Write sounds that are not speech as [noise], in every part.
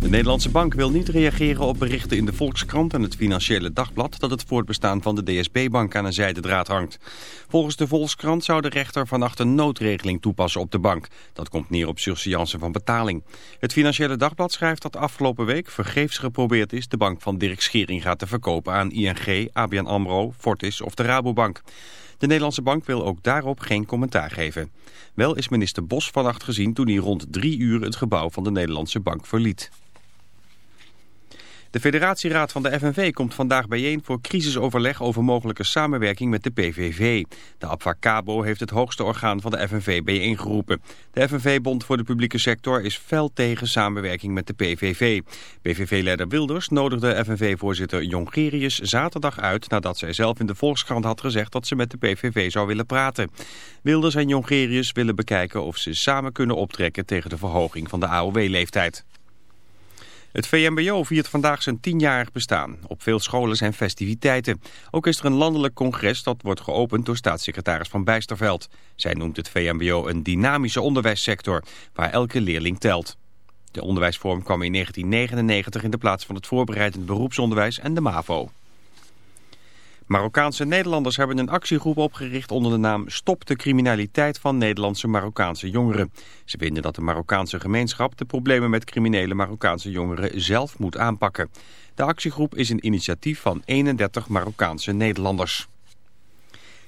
De Nederlandse Bank wil niet reageren op berichten in de Volkskrant en het Financiële Dagblad dat het voortbestaan van de DSB-bank aan een zijdendraad hangt. Volgens de Volkskrant zou de rechter vannacht een noodregeling toepassen op de bank. Dat komt neer op surseance van betaling. Het Financiële Dagblad schrijft dat afgelopen week vergeefs geprobeerd is de bank van Dirk Scheringa te verkopen aan ING, ABN AMRO, Fortis of de Rabobank. De Nederlandse bank wil ook daarop geen commentaar geven. Wel is minister Bos vannacht gezien toen hij rond drie uur het gebouw van de Nederlandse bank verliet. De federatieraad van de FNV komt vandaag bijeen voor crisisoverleg over mogelijke samenwerking met de PVV. De Abfacabo heeft het hoogste orgaan van de FNV bijeengeroepen. De FNV-bond voor de publieke sector is fel tegen samenwerking met de PVV. PVV-leider Wilders nodigde FNV-voorzitter Jongerius zaterdag uit nadat zij zelf in de Volkskrant had gezegd dat ze met de PVV zou willen praten. Wilders en Jongerius willen bekijken of ze samen kunnen optrekken tegen de verhoging van de AOW-leeftijd. Het VMBO viert vandaag zijn tienjarig bestaan. Op veel scholen zijn festiviteiten. Ook is er een landelijk congres dat wordt geopend door staatssecretaris Van Bijsterveld. Zij noemt het VMBO een dynamische onderwijssector, waar elke leerling telt. De onderwijsvorm kwam in 1999 in de plaats van het voorbereidend beroepsonderwijs en de MAVO. Marokkaanse Nederlanders hebben een actiegroep opgericht onder de naam Stop de criminaliteit van Nederlandse Marokkaanse jongeren. Ze vinden dat de Marokkaanse gemeenschap de problemen met criminele Marokkaanse jongeren zelf moet aanpakken. De actiegroep is een initiatief van 31 Marokkaanse Nederlanders.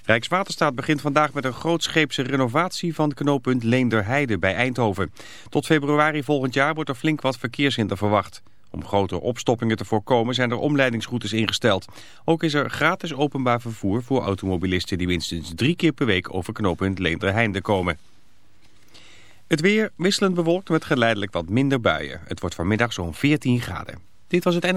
Rijkswaterstaat begint vandaag met een grootscheepse renovatie van knooppunt Leenderheide bij Eindhoven. Tot februari volgend jaar wordt er flink wat verkeershinder verwacht. Om grote opstoppingen te voorkomen zijn er omleidingsroutes ingesteld. Ook is er gratis openbaar vervoer voor automobilisten die minstens drie keer per week over knooppunt Leenderheinde komen. Het weer wisselend bewolkt met geleidelijk wat minder buien. Het wordt vanmiddag zo'n 14 graden. Dit was het en...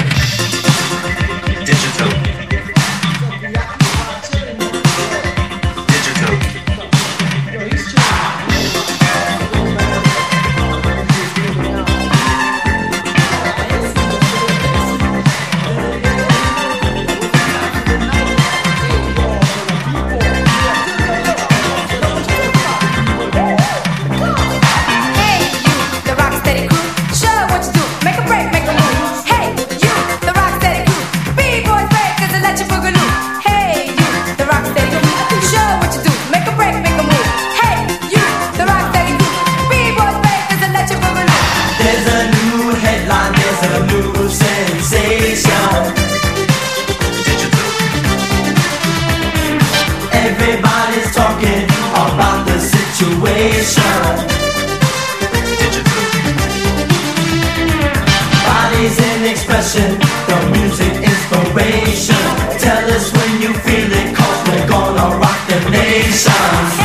headline is a new sensation. Everybody's talking about the situation. Bodies in expression, the music inspiration. Tell us when you feel it, cause we're gonna rock the nation.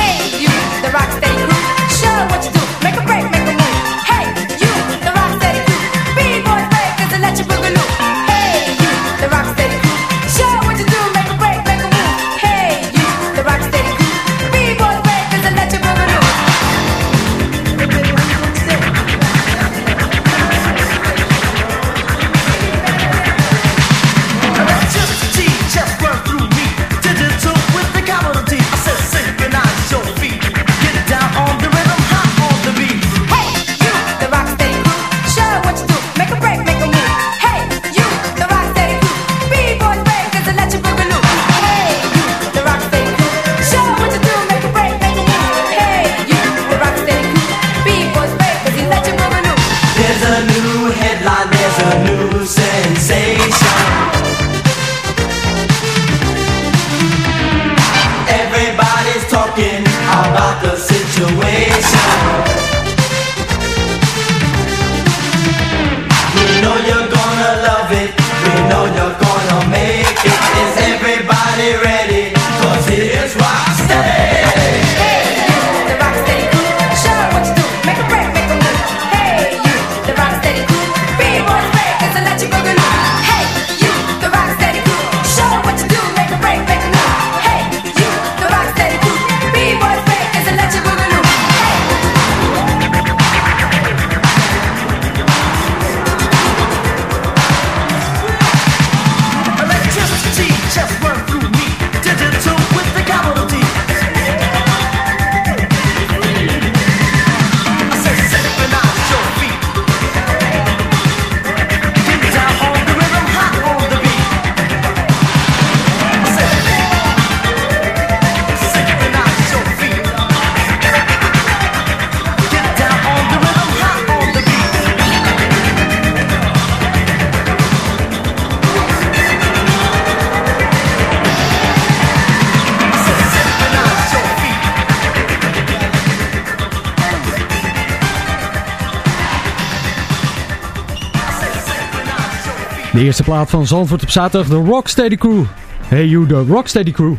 Eerste plaat van Zandvoort op zaterdag, de Rocksteady Crew. Hey you, de Rocksteady Crew.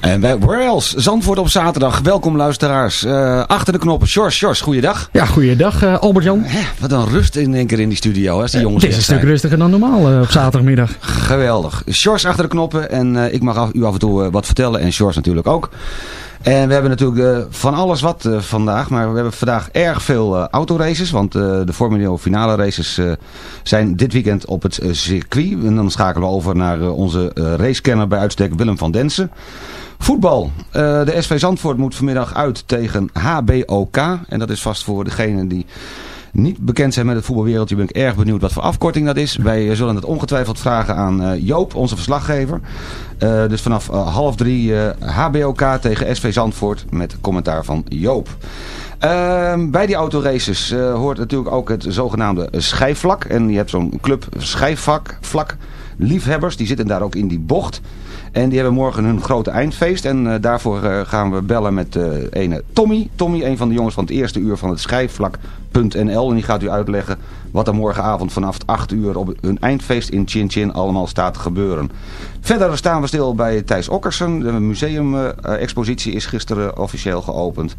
En bij Where Else? Zandvoort op zaterdag. Welkom luisteraars. Eh, achter de knoppen. Sjors, Sjors, goeiedag. Ja, goeiedag uh, Albert-Jan. Wat een rust in één keer in die studio, hè, als die jongens Het is een stuk zijn. rustiger dan normaal eh, op zaterdagmiddag. Geweldig. Sjors achter de knoppen. En eh, ik mag af- u af en toe eh, wat vertellen. En Sjors natuurlijk ook. En we hebben natuurlijk eh, van alles wat eh, vandaag. Maar we hebben vandaag erg veel eh, autoraces. Want de Formule finale races zijn dit weekend op het circuit. En dan schakelen we over naar onze racekenner bij uitstek Willem van Densen. Voetbal. De SV Zandvoort moet vanmiddag uit tegen HBOK. En dat is vast voor degenen die niet bekend zijn met het voetbalwereldje. Ben ik erg benieuwd wat voor afkorting dat is. Wij eh, zullen het ongetwijfeld vragen aan eh, Joop, onze verslaggever. Eh, dus vanaf half drie HBOK tegen SV Zandvoort met commentaar van Joop. Ehm, bij die autoraces hoort natuurlijk ook het zogenaamde schijfvlak. En je hebt zo'n club schijfvak, vlak liefhebbers. Die zitten daar ook in die bocht. En die hebben morgen hun grote eindfeest. En eh, daarvoor eh, gaan we bellen met eh ene Tommy. Tommy, een van de jongens van het eerste uur van het schijfvlak.nl. En die gaat u uitleggen wat er morgenavond vanaf 8 uur op hun eindfeest in Chin Chin allemaal staat te gebeuren. Verder staan we stil bij Thijs Okkersen. De museumexpositie is gisteren officieel geopend.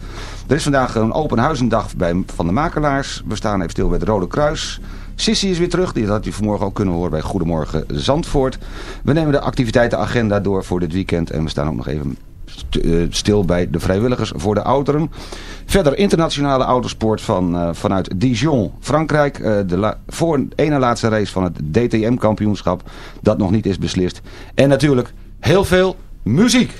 Er is vandaag een open huizendag bij, van de makelaars. We staan even stil bij het Rode Kruis. Sissy is weer terug. Die had u vanmorgen ook kunnen horen bij Goedemorgen Zandvoort. We nemen de activiteitenagenda door voor dit weekend. En we staan ook nog even eh, stil bij de vrijwilligers voor de ouderen. Verder internationale autosport van, eh, vanuit Dijon, Frankrijk. Eh, de voor een ene laatste race van het DTM-kampioenschap. Dat nog niet is beslist. En natuurlijk heel veel muziek.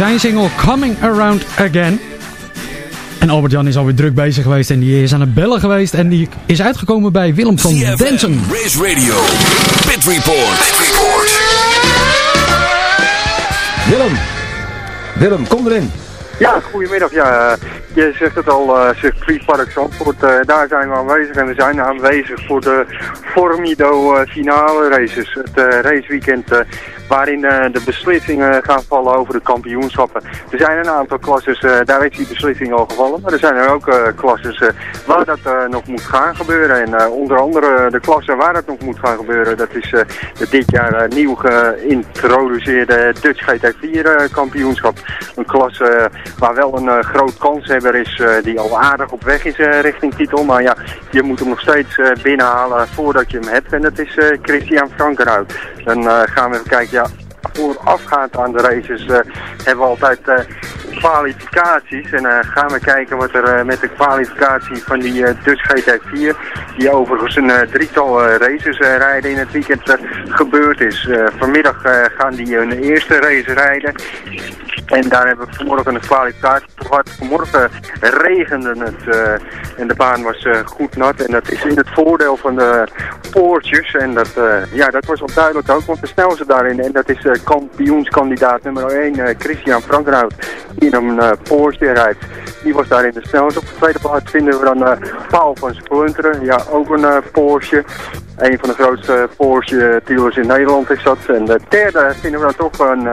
Zijn single Coming Around Again. En Albert-Jan is alweer druk bezig geweest en die is aan het bellen geweest. En die is uitgekomen bij Willem van Densen. Race Radio, Pit Report. Pit Report. Willem, Willem, kom erin. Ja, goedemiddag. Ja, eh, je zegt het al, eh circuitpark Zandvoort. eh, daar zijn we aanwezig en we zijn aanwezig voor de Formido eh, finale races. Het raceweekend waarin de beslissingen gaan vallen over de kampioenschappen. Er zijn een aantal klasses, daar is die beslissing al gevallen. Maar er zijn er ook klasses waar dat nog moet gaan gebeuren. En onder andere de klasse waar dat nog moet gaan gebeuren, dat is de dit jaar nieuw geïntroduceerde Dutch GT4 eh, kampioenschap. Een klasse waar wel een groot kanshebber is eh, die al aardig op weg is eh, richting titel. Maar ja, je moet hem nog steeds eh, binnenhalen voordat je hem hebt. En dat is Christian Frankenhout. Dan gaan we even kijken, ja, voorafgaand aan de races hebben we altijd kwalificaties. En eh, gaan we kijken wat er met de kwalificatie van die Dutch GT4, die overigens een drietal races rijden in het weekend, gebeurd is. Vanmiddag gaan die hun eerste race rijden. En daar hebben we vanmorgen een kwalificatie gehad. Vanmorgen regende het eh, en de baan was eh, goed nat. En dat is in het voordeel van de poortjes. En dat, eh, ja, dat was wel duidelijk ook, want de snelste daarin. En dat is kampioenskandidaat nummer 1, eh, Christian Frankenhout. Die in een Porsche rijdt. Die was daarin de snelste. Op de tweede plaats vinden we dan Paul van Splunteren. Ja, ook een Porsche. Een van de grootste Porsche-dealers in Nederland is dat. En de derde vinden we dan toch een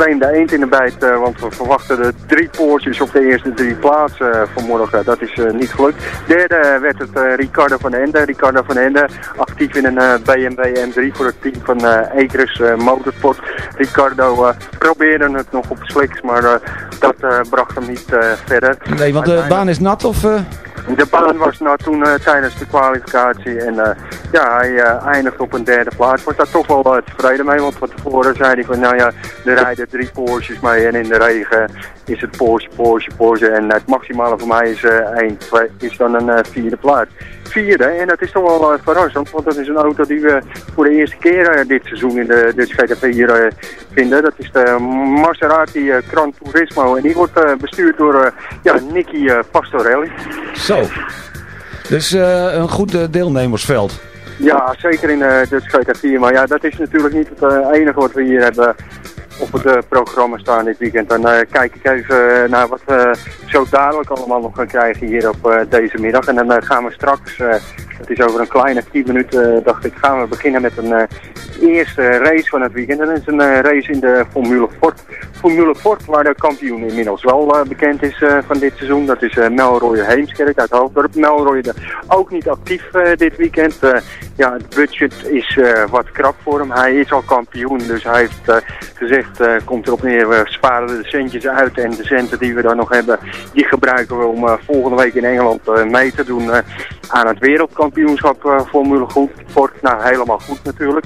vreemde eend in de bijt. eh, want we verwachten de drie Porsches op de eerste drie plaatsen eh, vanmorgen. Dat is eh, niet gelukt. Derde werd het Ricardo van Ende. Ricardo van Ende actief in een BMW M3 voor het team van eh, Motorsport. Ricardo probeerde het nog op slicks, maar dat bracht hem niet verder. Nee, want de baan is nat of... De baan was nou toen eh, tijdens de kwalificatie en eh, ja, hij eh, eindigt op een derde plaats. Wordt daar toch wel tevreden mee, want van tevoren zei hij van nou ja, er rijden drie Porsches mee en in de regen is het Porsche, Porsche, Porsche en het maximale voor mij is 1, 2, is dan een vierde plaats. Vierde, en dat is toch wel eh, verrassend, want dat is een auto die we voor de eerste keer eh, dit seizoen in de Dutch GT4 eh, vinden. Dat is de Maserati Gran Turismo en die wordt bestuurd door ja, Nicky Pastorelli. Zo. Dus een goed deelnemersveld. Ja, zeker in de Dutch GT4. Maar ja, dat is natuurlijk niet het enige wat we hier hebben op het eh, programma staan dit weekend. Dan eh, kijk ik even eh, naar wat we zo dadelijk allemaal nog gaan krijgen hier op deze middag. En dan gaan we straks, het is over een kleine 10 minuten, dacht ik, gaan we beginnen met een eerste race van het weekend. En dat is een race in de Formule Ford. Formule Ford, waar de kampioen inmiddels wel eh, bekend is eh, van dit seizoen. Dat is uh, Melroy Heemskerk uit Hoofddorp. Melroy ook niet actief dit weekend. ja, het budget is wat krap voor hem. Hij is al kampioen, dus hij heeft gezegd, komt erop neer, we sparen de centjes uit. En de centen die we dan nog hebben, die gebruiken we om volgende week in Engeland mee te doen aan het wereldkampioenschap Formule Ford. Nou, helemaal goed natuurlijk.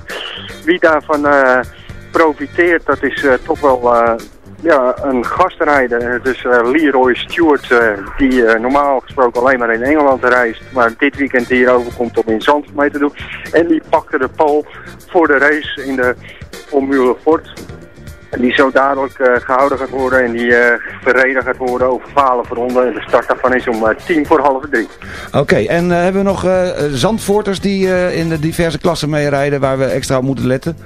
Wie daarvan profiteert, dat is uh, toch wel uh, ja, een gastrijder. Dus uh, Leroy Stewart, die normaal gesproken alleen maar in Engeland reist, maar dit weekend hier overkomt om in Zand mee te doen. En die pakte de pole voor de race in de Formule Ford. Die zo dadelijk gehouden gaat worden en die verreden gaat worden over 12 ronden. En de start daarvan is om tien voor half drie. Oké, en hebben we nog Zandvoorters die in de diverse klassen meerijden waar we extra op moeten letten?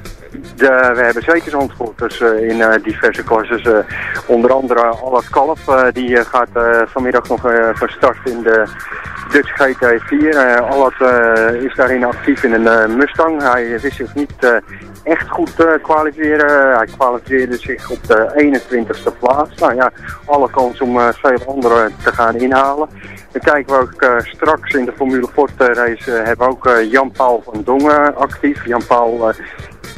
We hebben zeker zandvoorters uh, in uh, diverse klasses. Uh, onder andere Allard Kalf, die gaat vanmiddag nog van start in de Dutch GT4. Allard is daarin actief in een Mustang. Hij wist zich niet echt goed kwalificeren. Hij kwalificeerde zich op de 21ste plaats. Nou ja, alle kans om veel anderen te gaan inhalen. Dan kijken we ook straks in de Formule Ford race hebben we ook Jan-Paul van Dongen actief. Jan-Paul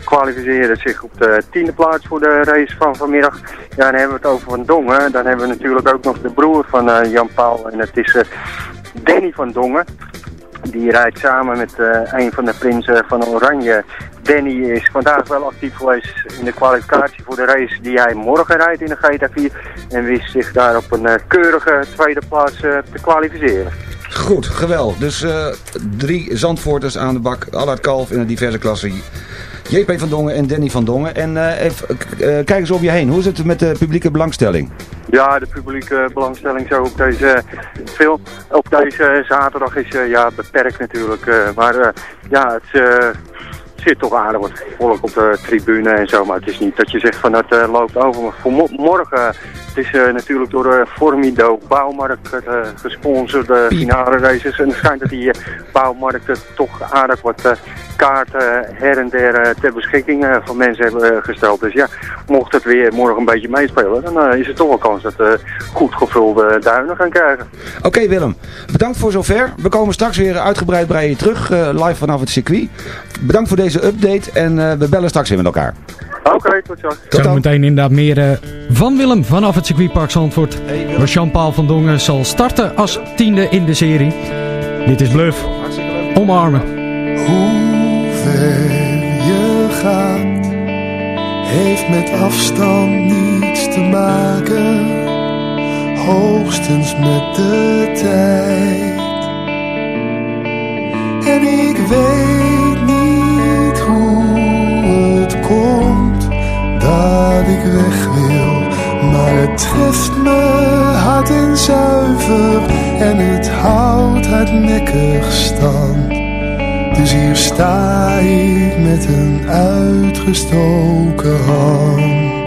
kwalificeerde zich op de tiende plaats voor de race van vanmiddag. Ja, dan hebben we het over Van Dongen. Dan hebben we natuurlijk ook nog de broer van uh, Jan Paul. En het is uh, Danny van Dongen. Die rijdt samen met uh, een van de prinsen van Oranje. Danny is vandaag wel actief geweest in de kwalificatie voor de race die hij morgen rijdt in de GT4. En wist zich daar op een keurige tweede plaats te kwalificeren. Goed, geweldig. Dus drie Zandvoorters aan de bak. Allard Kalf in de diverse klassen JP van Dongen en Danny van Dongen. En uh, even, uh, kijk eens om je heen. Hoe is het met de publieke belangstelling? Ja, de publieke belangstelling zo op deze film, op deze zaterdag is ja, beperkt natuurlijk. maar ja, het zit toch aardig wat volk op de tribune en zo. Maar het is niet dat je zegt van dat loopt over. Maar voor morgen, is natuurlijk door de Formido Bouwmarkt gesponsorde finale races. En het schijnt dat die bouwmarkten toch aardig wat kaarten her en der eh, ter beschikking eh, van mensen hebben eh, gesteld. Dus ja, mocht het weer morgen een beetje meespelen, dan is er toch wel kans dat we goed gevulde duinen gaan krijgen. Oké Willem, bedankt voor zover. We komen straks weer uitgebreid bij je terug, live vanaf het circuit. Bedankt voor deze update en we bellen straks weer met elkaar. Oké, tot zo. Tot Zo meteen inderdaad meer van Willem vanaf het circuitpark Zandvoort. Waar Jean-Paul van Dongen zal starten als tiende in de serie. Dit is Bluff. Omarmen. ver je gaat, heeft met afstand niets te maken, hoogstens met de tijd. En ik weet dat ik weg wil, maar het treft me hard en zuiver en het houdt hardnekkig stand. Dus hier sta ik met een uitgestoken hand.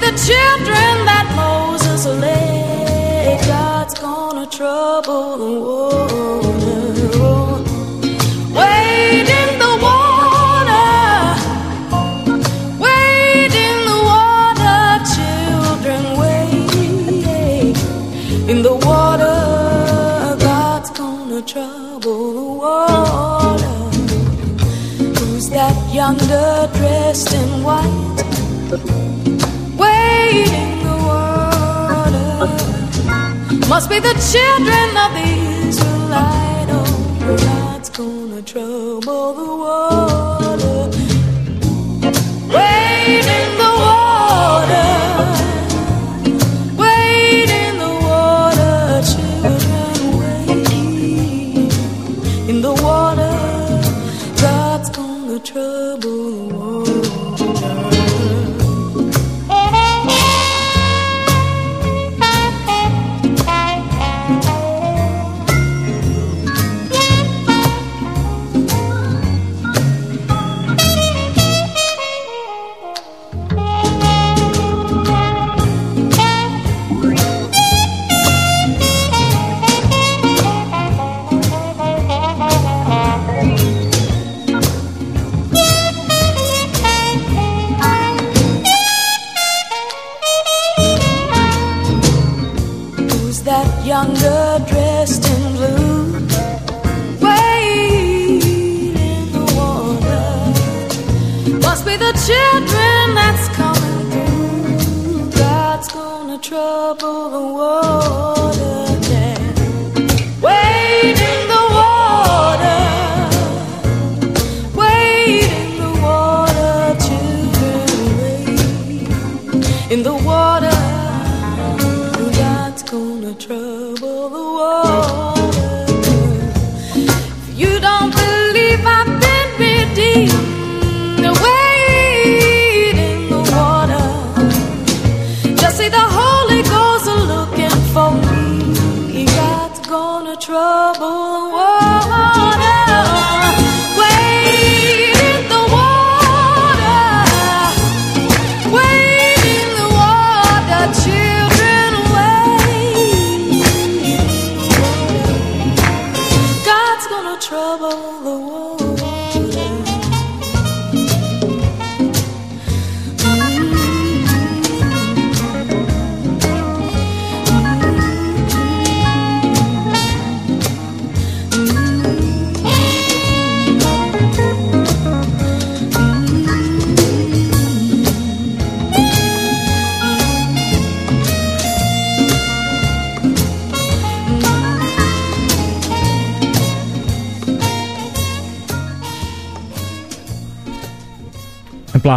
The children that Moses led. God's gonna trouble the in the water. The water, children. In the water. God's gonna trouble the water. Who's that yonder dressed in white? Must be the children of the Israelite.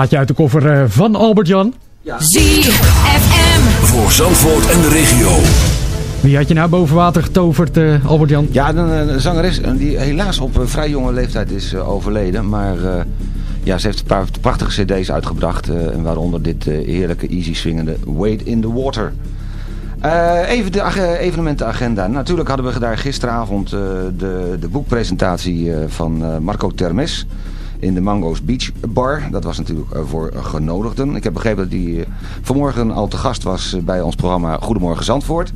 Plaatje uit de koffer eh, van Albert-Jan. ZFM. Voor Zandvoort en de regio. Wie had je nou boven water getoverd, eh, Albert-Jan? Ja, een, een zangeres eh, die helaas op een vrij jonge leeftijd is overleden. Maar eh, ja, ze heeft een paar prachtige cd's uitgebracht. eh, waaronder dit heerlijke, easy swingende Wade in the Water. Eh, even de ag- evenementenagenda. Natuurlijk hadden we daar gisteravond eh, de, de boekpresentatie eh, van eh, Marco Termes in de Mango's Beach Bar. Dat was natuurlijk eh, voor genodigden. Ik heb begrepen dat hij eh, vanmorgen al te gast was eh, bij ons programma Goedemorgen Zandvoort.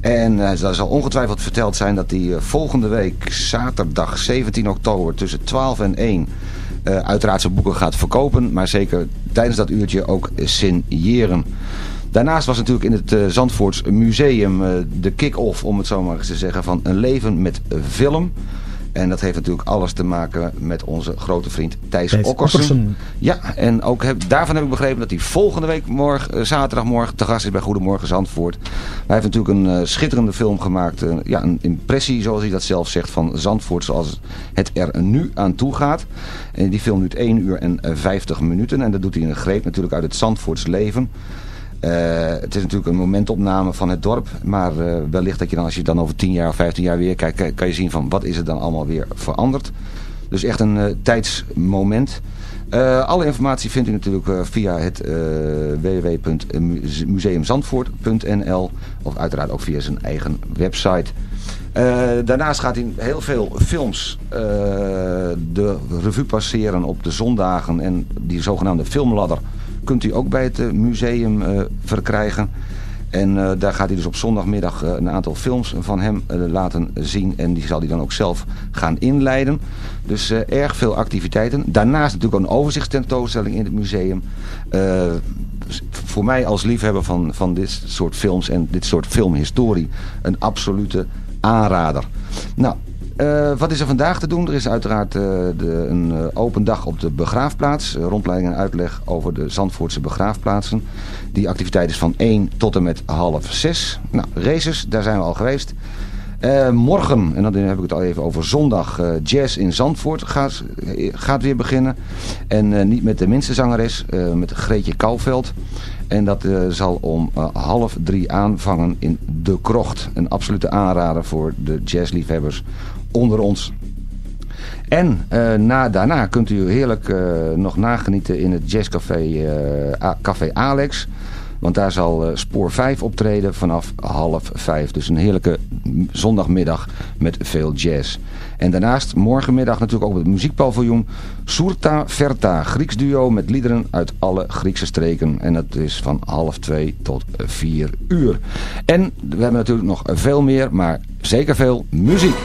En er zal ongetwijfeld verteld zijn dat hij volgende week zaterdag 17 oktober tussen 12 en 1 eh, uiteraard zijn boeken gaat verkopen. Maar zeker tijdens dat uurtje ook signeren. Daarnaast was natuurlijk in het Zandvoorts Museum de kick-off, om het zo maar eens te zeggen, van een leven met film. En dat heeft natuurlijk alles te maken met onze grote vriend Thijs, Thijs Okkersen. Okkersen. Ja, en ook heb, daarvan heb ik begrepen dat hij volgende week morgen, eh, zaterdagmorgen te gast is bij Goedemorgen Zandvoort. Hij heeft natuurlijk een eh, schitterende film gemaakt. eh, ja, een impressie, zoals hij dat zelf zegt, van Zandvoort zoals het er nu aan toe gaat. En die film duurt 1 uur en eh, 50 minuten. En dat doet hij in een greep natuurlijk uit het Zandvoorts leven. Eh, het is natuurlijk een momentopname van het dorp. Maar eh, wellicht dat je dan, als je dan over 10 jaar of 15 jaar weer kijkt, kan- je zien van wat is er dan allemaal weer veranderd. Dus echt een eh, tijdsmoment. Alle informatie vindt u natuurlijk via het www.museumzandvoort.nl of uiteraard ook via zijn eigen website. Daarnaast gaat hij heel veel films de revue passeren op de zondagen. En die zogenaamde filmladder kunt u ook bij het eh, museum eh, verkrijgen. En eh, daar gaat hij dus op zondagmiddag een aantal films van hem laten zien. En die zal hij dan ook zelf gaan inleiden. Dus erg veel activiteiten. Daarnaast natuurlijk ook een overzichtstentoonstelling in het museum. Voor mij als liefhebber van, van dit soort films en dit soort filmhistorie een absolute aanrader. Nou, eh, wat is er vandaag te doen? Er is uiteraard eh, de, een eh, open dag op de begraafplaats. Rondleiding en uitleg over de Zandvoortse begraafplaatsen. Die activiteit is van 1 tot en met half 6. Nou, races, daar zijn we al geweest. Morgen, en dan heb ik het al even over zondag, jazz in Zandvoort gaat, gaat weer beginnen. En niet met de minste zangeres, met Greetje Kouwveld. En dat zal om half drie aanvangen in De Krocht. Een absolute aanrader voor de jazzliefhebbers onder ons. En eh, na, daarna kunt u heerlijk eh, nog nagenieten in het jazzcafé eh, Café Alex. Want daar zal spoor 5 optreden vanaf half 5. Dus een heerlijke zondagmiddag met veel jazz. En daarnaast morgenmiddag natuurlijk ook op het muziekpaviljoen Surta Verta. Grieks duo met liederen uit alle Griekse streken. En dat is van half 2 tot 4 uur. En we hebben natuurlijk nog veel meer, maar zeker veel muziek.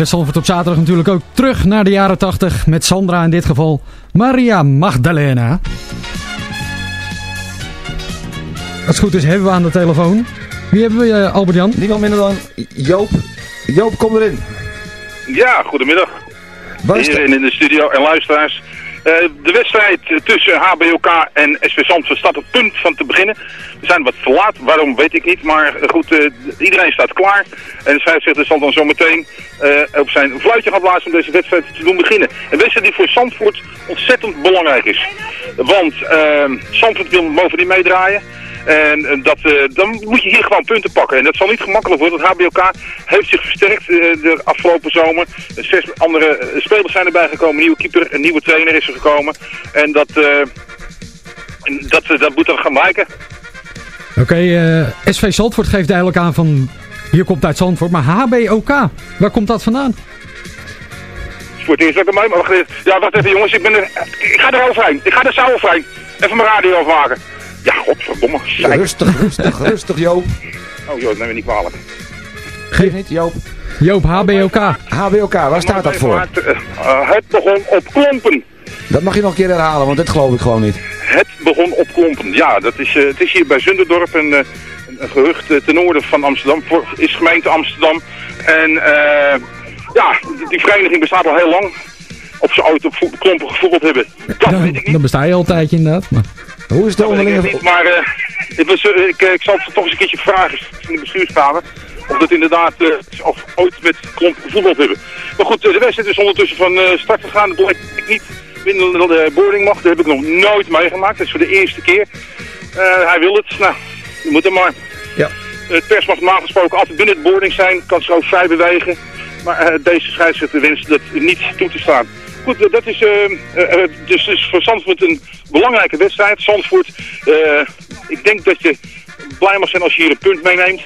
Tijdens Zandvoort op zaterdag natuurlijk ook terug naar de jaren 80 met Sandra in dit geval Maria Magdalena. Als het goed is hebben we aan de telefoon. Wie hebben we, eh, Albert-Jan? Niemand minder dan Joop. Joop, kom erin. Ja, goedemiddag. Waar is Hierin in de studio en luisteraars. Eh, de wedstrijd tussen HBOK en SV Zandvoort staat op punt van te beginnen. We zijn wat te laat, waarom weet ik niet. Maar goed, eh, iedereen staat klaar. En de scheidsrechter zal dan zo meteen eh, op zijn fluitje gaan blazen om deze wedstrijd te doen beginnen. Een wedstrijd die voor Zandvoort ontzettend belangrijk is. Want Zandvoort wil bovendien meedraaien. En eh, dat, eh, dan moet je hier gewoon punten pakken. En dat zal niet gemakkelijk worden, want HBOK heeft zich versterkt eh, de afgelopen zomer. Zes andere spelers zijn erbij gekomen, een nieuwe keeper, een nieuwe trainer is er gekomen. En dat, dat, dat moet dan gaan blijken. Oké, SV Zandvoort geeft duidelijk aan van... Hier komt uit Zandvoort, maar HBOK, waar komt dat vandaan? Het is voor het eerst dat ik. Ja, wacht even jongens, ik, ben er, ik ga er overheen. Ik ga er zo overheen. Even mijn radio afmaken. Ja, godverdomme. Zeik. rustig, rustig, [laughs] rustig Joop. Oh joh, neem me niet kwalijk. Geef niet, Joop. Joop, HBOK. HBOK, waar staat dat voor? Het, eh, eh, het begon op klompen. Dat mag je nog een keer herhalen, want dit geloof ik gewoon niet. Het begon op klompen. Ja, dat is, eh, het is hier bij Zunderdorp een, eh, een, gehucht eh, ten noorden van Amsterdam. Voor, is gemeente Amsterdam. En eh, ja, die, vereniging bestaat al heel lang. Of ze ooit op klompen gevoetbald hebben. Dat weet ik niet. Dan besta je al een tijdje inderdaad. Maar... Hoe is de onderlinge... niet, maar eh, ik, eh, ik, zal het toch eens een keertje vragen in de bestuurskamer. Of dat inderdaad, eh, of ooit met klompen gevoetbald hebben. Maar goed, de wedstrijd is ondertussen van start gegaan. Dat ik niet binnen de boardingmacht. Dat heb ik nog nooit meegemaakt. Dat is voor de eerste keer. Hij wil het. Nou, je moet hem maar. Ja. Het pers mag normaal gesproken altijd binnen het boarding zijn. Kan zich ook vrij bewegen. Maar deze scheidsrechter wenst dat niet toe te staan. Goed, eh, dat is eh, eh, dus, dus voor Zandvoort een belangrijke wedstrijd. Zandvoort, ik denk dat je blij mag zijn als je hier een punt meeneemt.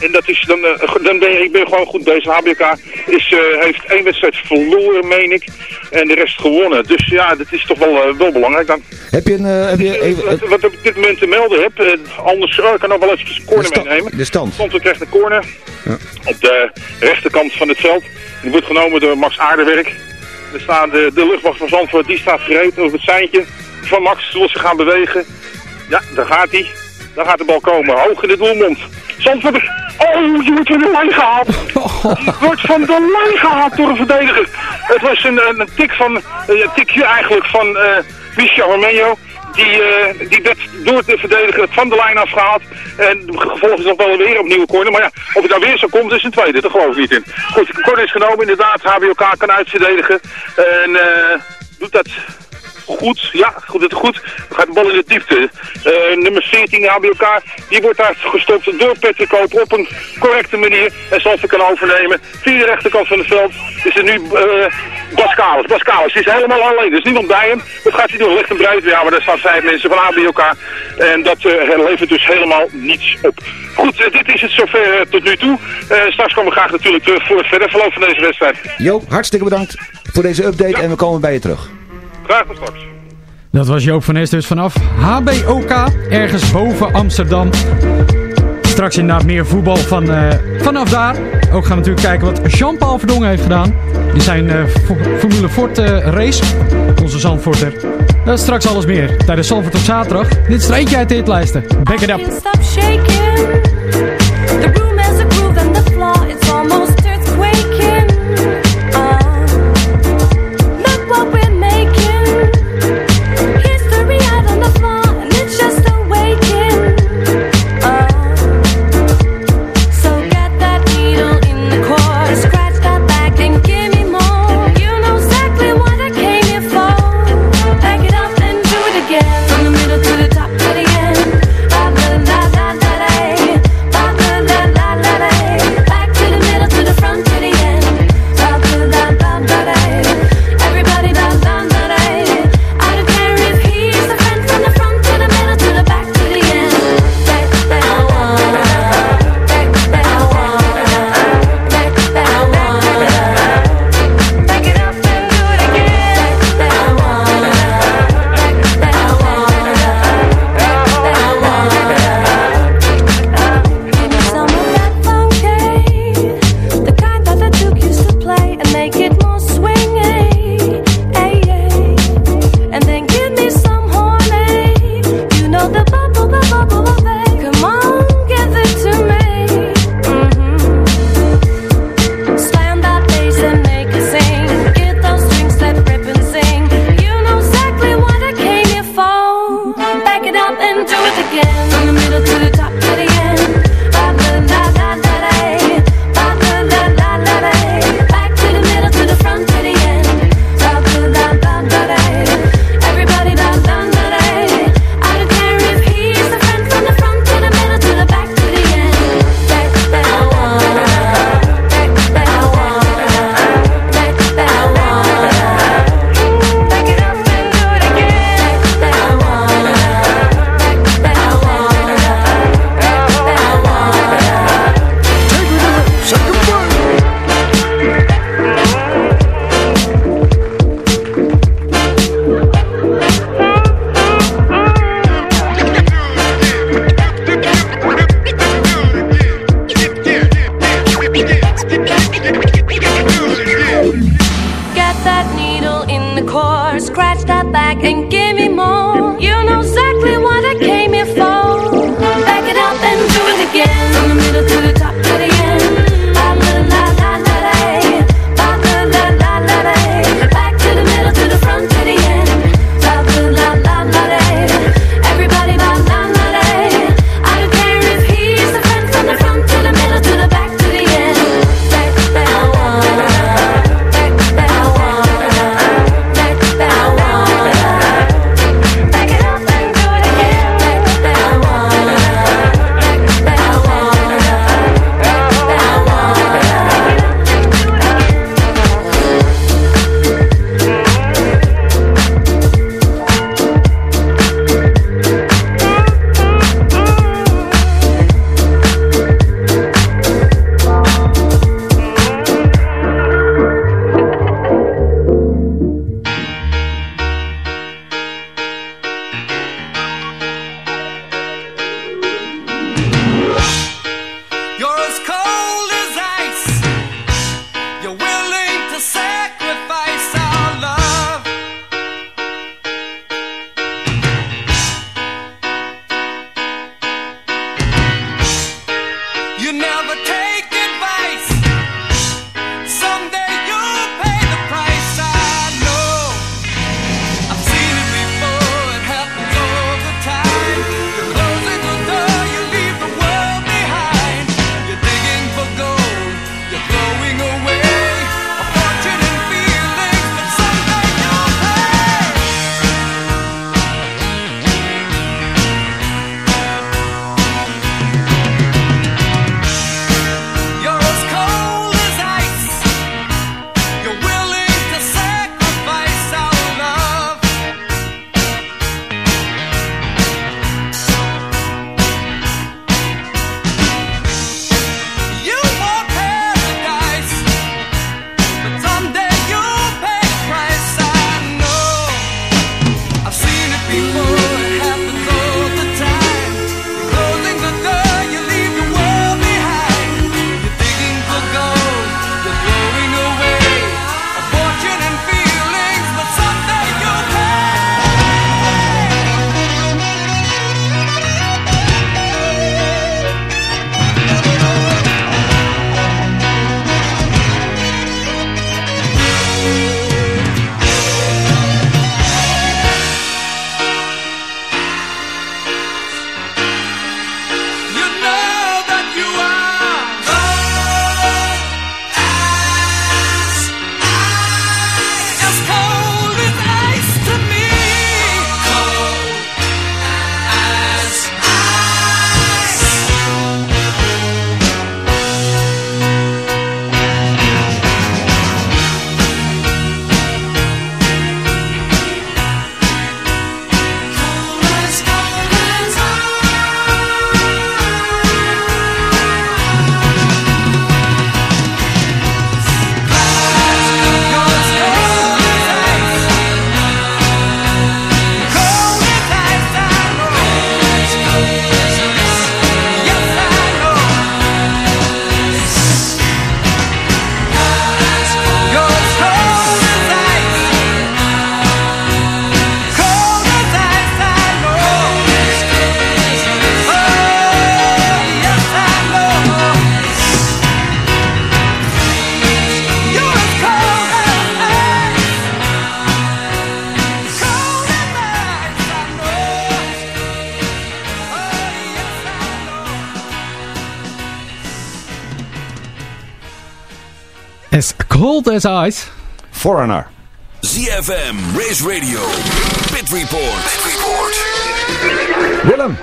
En dat is dan, dan ben je, ik ben gewoon goed bezig. HBK is, heeft één wedstrijd verloren, meen ik. En de rest gewonnen. Dus ja, dat is toch wel, wel belangrijk dan. Heb je een... heb je even, Wat, wat ik op dit moment te melden heb, anders oh, ik kan ook wel eventjes een corner De meenemen. de stand. Zandvoort krijgt een corner Ja. op de rechterkant van het veld. Die wordt genomen door Max Aardewerk. Er staat de, de luchtmacht van Zandvoort, die staat gereed over het seintje van Max. Wil ze gaan bewegen. Ja, daar gaat hij. Daar gaat de bal komen. Hoog in de doelmond. Zandvoort... Oh, die wordt van de lijn gehaald. Die [laughs] wordt van de lijn gehaald door een verdediger. Het was een, een, tik van, een tikje eigenlijk van eh Michel Armenio. Die, eh, die werd door de verdediger van de lijn afgehaald. En vervolgens nog wel weer opnieuw een corner. Maar ja, of het nou weer zo komt, is een tweede. Daar geloof ik niet in. Goed, de corner is genomen. Inderdaad, HBOK kan uitverdedigen. En eh, doet dat goed. Ja, goed, het goed. Gaat de bal in de diepte. Eh, nummer 14, HBOK, die wordt daar gestopt door Patrick Koper op een correcte manier. En zal ze kan overnemen. Via de rechterkant van het veld is er nu eh Bas Kalis. Bas Kalis is helemaal alleen. Er is niemand bij hem. Wat gaat hij doen? Ligt een breed. Ja, maar daar staan vijf mensen van HBOK. En dat eh, levert dus helemaal niets op. Goed, dit is het zover tot nu toe. Straks komen we graag natuurlijk terug voor het verder verloop van deze wedstrijd. Joop, hartstikke bedankt voor deze update en we komen bij je terug. Graag tot straks. Dat was Joop van Nes dus vanaf HBOK, ergens boven Amsterdam. Straks inderdaad meer voetbal van, eh, vanaf daar. Ook gaan we natuurlijk kijken wat Jean-Paul Verdongen heeft gedaan. In zijn eh, Fo- Formule Ford eh, race. Onze Zandvoorter. Dat is straks alles meer. Tijdens Zandvoort op zaterdag. Dit is er eentje uit de hitlijsten. Back it up. As Cold As Ice. Foreigner. ZFM, Race Radio, Pit Report. Pit Report. Willem,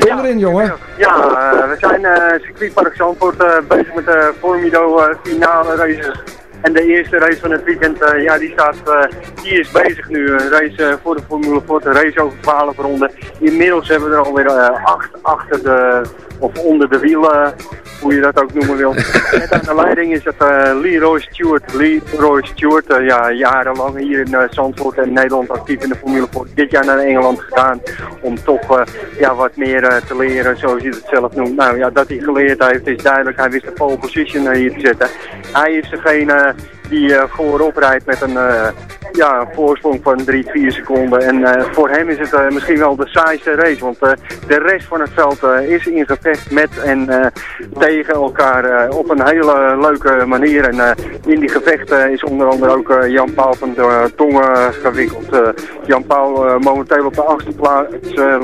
kom erin jongen. Ja, eh, we zijn eh circuitpark Zandvoort eh, bezig met de Formido eh, finale races. En de eerste race van het weekend, eh, ja, die, staat, eh, die is bezig nu. Een race eh, voor de Formule Ford, een race over 12 ronden. Inmiddels hebben we er alweer acht achter de, of onder de wielen, hoe je dat ook noemen wil. Net [laughs] aan de leiding is het Leroy Stewart. Leroy Stewart, ja, jarenlang hier in Zandvoort en Nederland actief in de Formule Ford. Dit jaar naar Engeland gegaan om toch ja, wat meer te leren, zoals je het zelf noemt. Nou ja, dat hij geleerd heeft is duidelijk. Hij wist de pole position hier te zetten. Hij is degene Gracias. Die eh, voorop rijdt met een, eh, ja, voorsprong van 3, 4 seconden. En eh, voor hem is het misschien wel de saaiste race, want de rest van het veld is in gevecht met en tegen elkaar op een hele leuke manier. En in die gevechten is onder andere ook Jan-Paul van Tongen gewikkeld. Jan-Paul momenteel op de achtste plaats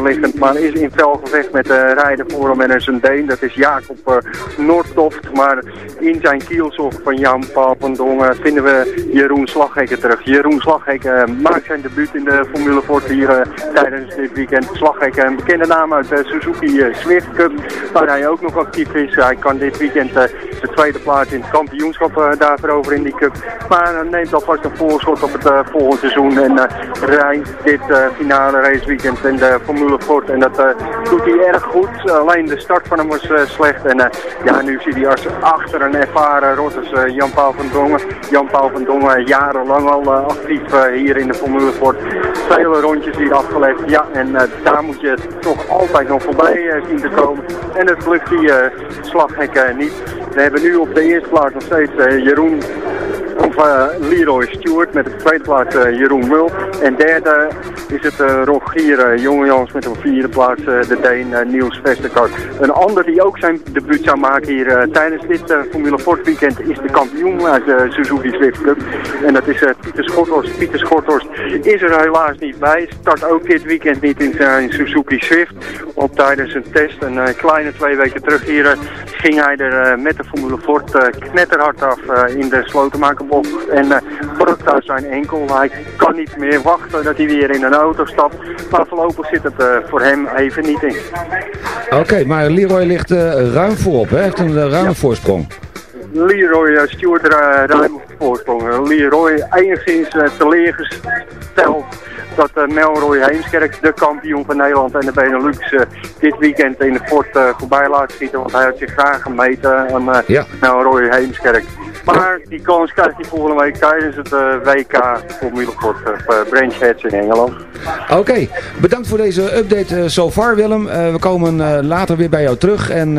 liggend, maar is in fel gevecht met de rijder voor hem en zijn Deen. Dat is Jacob Noordtoft, maar in zijn kielzog van Jan-Paul van Dongen vinden we Jeroen Slaghekker terug. Jeroen Slaghekker eh, maakt zijn debuut in de Formule Ford hier eh, tijdens dit weekend. Slaghekker, een bekende naam uit de Suzuki eh, Swift Cup, waar hij ook nog actief is. Hij kan dit weekend eh, de tweede plaats in het kampioenschap uh, daar veroveren in die cup. Maar neemt alvast een voorschot op het volgende seizoen en rijdt dit finale raceweekend in de Formule Ford. En dat doet hij erg goed. Alleen de start van hem was slecht. En ja, nu zit hij als achter een ervaren rotters Jan-Paul van Dongen. Jan-Paul van Dongen jarenlang al actief hier in de Formule Ford. Vele rondjes hier afgelegd. Ja, en daar moet je toch altijd nog voorbij zien te komen. En het lukt die slaghek niet. We hebben nu op de eerste plaats nog steeds Jeroen of uh, Leroy Stewart met de tweede plaats uh, Jeroen Mul. En derde is het uh, Rogier Jonge Jans met op vierde plaats de Deen Niels Vestergaard. Een ander die ook zijn debuut zou maken hier tijdens dit Formule Ford weekend is de kampioen uit de Suzuki Swift Cup. En dat is Pieter Schothorst. Pieter Schothorst is er helaas niet bij. Start ook dit weekend niet in zijn Suzuki Swift. Want tijdens een test, een kleine twee weken terug hier, ging hij er met de Formule Ford knetterhard af in de En uh, brak daar zijn enkel. Hij kan niet meer wachten dat hij weer in een auto stapt. Maar voorlopig zit het uh, voor hem even niet in. Oké, okay, maar Leroy ligt uh, ruim voorop, hè? Hij heeft een ruime ja. voorsprong. Leroy Stewart ruim voorsprong. Leroy enigszins teleurgesteld dat Melroy Heemskerk, de kampioen van Nederland en de Benelux, dit weekend in de Fort voorbij laat schieten. Want hij had zich graag gemeten aan ja. Melroy Heemskerk. Maar die kans krijgt hij volgende week tijdens het WK Formule Ford op Branch Heads in Engeland. Oké, okay. bedankt voor deze update so far Willem. we komen later weer bij jou terug en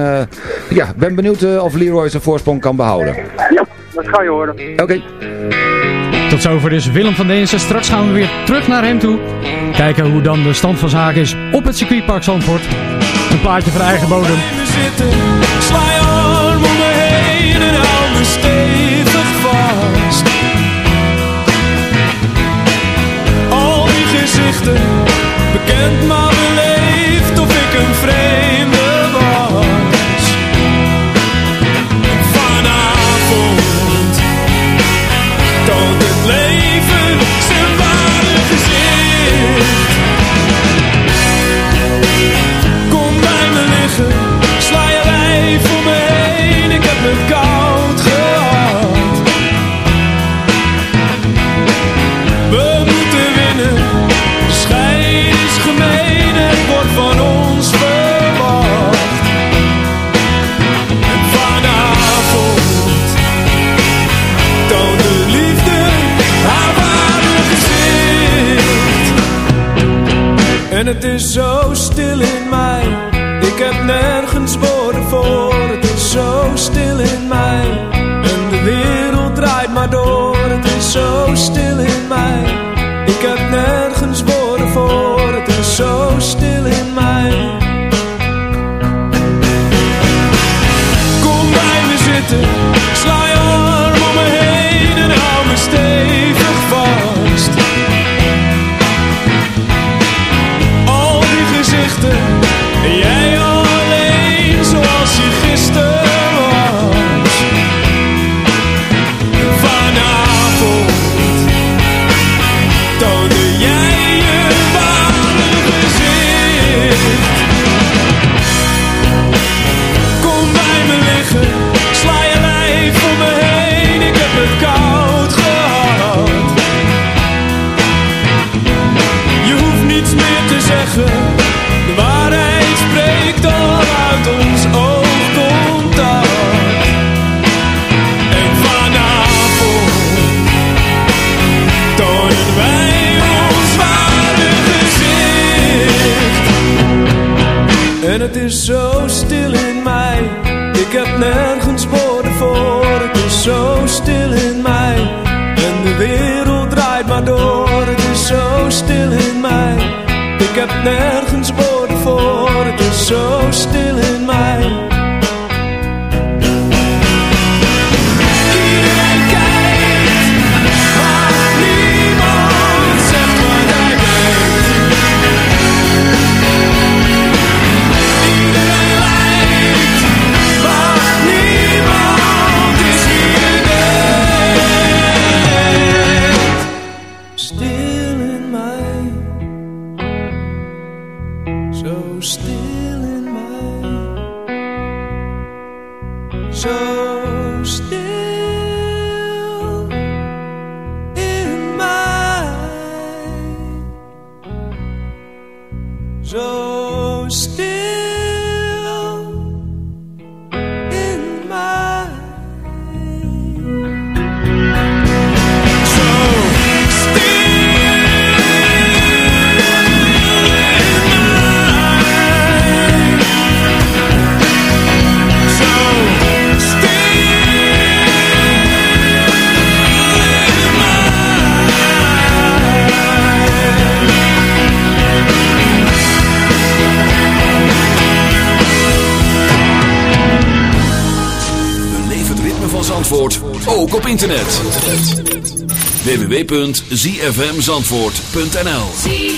ja, ben benieuwd of Leroy zijn voorsprong kan behouden. Ja, dat ga je horen. Oké. Okay. Tot zover dus Willem van Deense. Straks gaan we weer terug naar hem toe. Kijken hoe dan de stand van zaken is op het circuitpark Zandvoort. Een plaatje van eigen bodem. Al die gezichten, bekend maar heb nergens woorden voor. Het is zo stil www.zfmzandvoort.nl